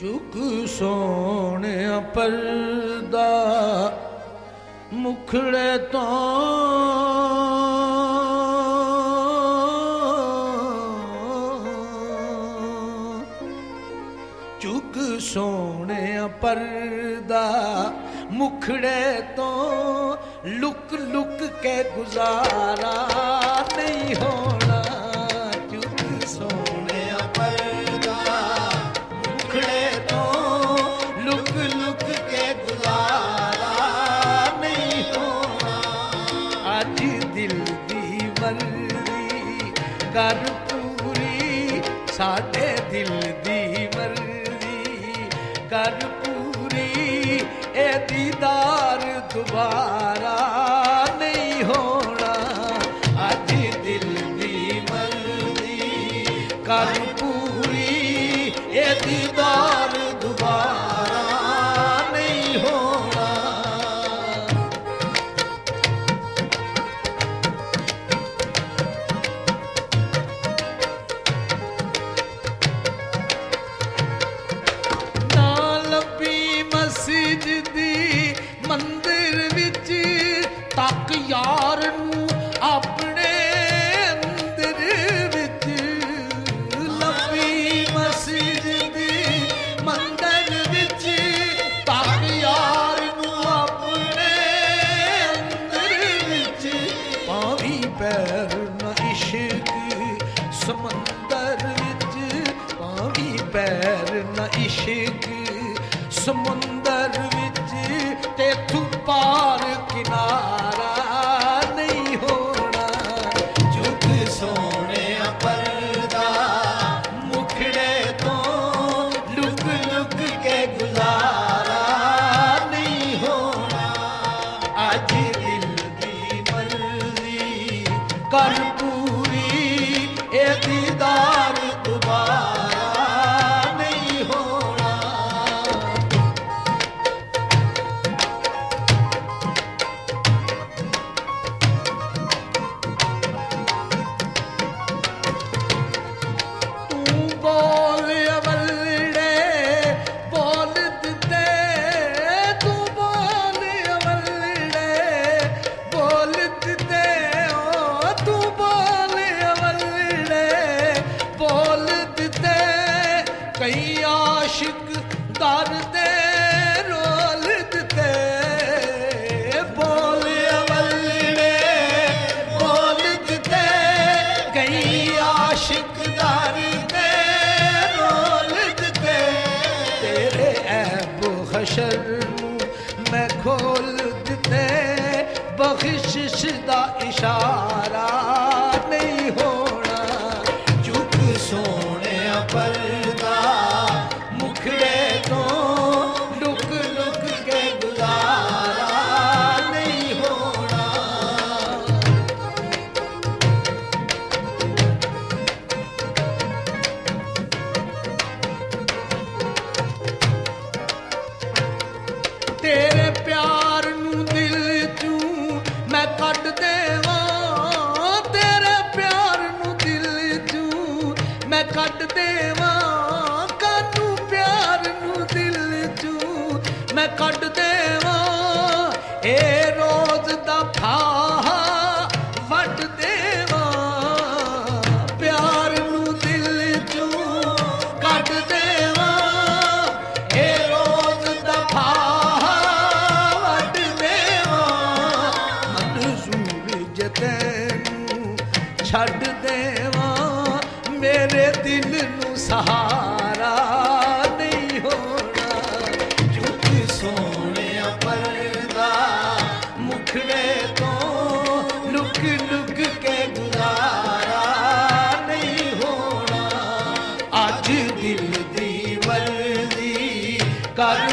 ਚੁਕ ਸੋਹਣਿਆ ਪਰਦਾ ਮੁਖੜੇ ਤੋਂ। ਚੁੱਕ ਸੋਹਣਿਆ ਪਰਦਾ ਮੁਖੜੇ ਤੋਂ। ਲੁਕ ਲੁਕ ਕੇ ਗੁਜ਼ਾਰਾ ਨਹੀਂ ਹੋਣਾ। ਕਰ ਪੂਰੀ, ਸਾਡੇ ਦਿਲ ਦੀ ਮਰਜ਼ੀ ਕਰ ਪੂਰੀ ਇਹ ਦੀਦਾਰ ਦੁਬਾਰਾ ਨਹੀਂ ਹੋਣਾ। ਅੱਜ ਦਿਲ ਦੀ ਮਰਜ਼ੀ ਕਰ ਪੂਰੀ ਇਹ ਦੀਦਾਰ ਪੈਰ ਨਾ ਇਸ਼ਕ ਸਮੁੰਦਰ ਵਿੱਚ ਪਾਵੀ ਪੈਰ ਨਾ ਇਸ਼ਕ ਸਮੁੰਦਰ ਵਿੱਚ, ਤੇ ਤੂੰ ਪਾਰ ਕਿਨਾਰਾ ਨਹੀਂ ਹੋਣਾ। ਝੁਕ ਸੋਹਣਿਆ ਪਰਦਾ, ਮੁਖੜੇ ਤੋਂ ਲੁਕ ਲੁਕ ਕੇ ਗੁਜ਼ਾਰਾ ਨਹੀਂ ਹੋਣਾ। ਅੱਜ ਮਰਜ਼ੀ ਕਈ ਆਸ਼ਿਕ ਦਰ ਦੇ ਰੋਲ ਦਿੱਤੇ ਬੋਲ ਅਵਲੜੇ ਬੋਲ ਦਿੱਤੇ ਕਈ ਆਸ਼ਿਕ ਦਰ ਦੇ ਰੋਲ ਦਿੱਤੇ ਤੇਰੇ ਐਬ ਹਸ਼ਰ ਨੂੰ ਮੈਂ ਖੋਲ ਦਿੱਤੇ, ਬਖਸ਼ਿਸ਼ ਦਾ ਇਸ਼ਾਰਾ ਨਹੀਂ ਹੋਣਾ। ਚੁੱਕ ਸੋਹਣਿਆ ਪਰਦਾ ਕੱਢ ਦੇਵਾਂ ਕਾਨੂੰ ਪਿਆਰ ਨੂੰ ਦਿਲ ਚੋਂ? ਮੈਂ ਕੱਢ ਦੇਵਾਂ ਇਹ ਰੋਜ਼ ਦਾ ਫਾਹਾ ਵੱਢ ਦੇਵਾਂ। ਪਿਆਰ ਨੂੰ ਦਿਲ ਚੋਂ ਕੱਢ ਦੇਵਾਂ ਇਹ ਰੋਜ਼ ਦਫਾ ਵੱਢ ਦੇਵਾਂ। ਮਨਜ਼ੂਰ ਜਤੈਨੂੰ ਛੱਡ ਦੇ ਮੇਰੇ ਦਿਲ ਨੂੰ ਸਹਾਰਾ ਨਹੀਂ ਹੋਣਾ। ਝੂਠ ਸੋਹਣਿਆ ਪਰਦਾ ਮੁਖੜੇ ਤੋਂ ਲੁਕ ਲੁਕ ਕੇ ਗੁਜ਼ਾਰਾ ਨਹੀਂ ਹੋਣਾ। ਅੱਜ ਦਿਲ ਦੀ ਵਰਦੀ ਕਰ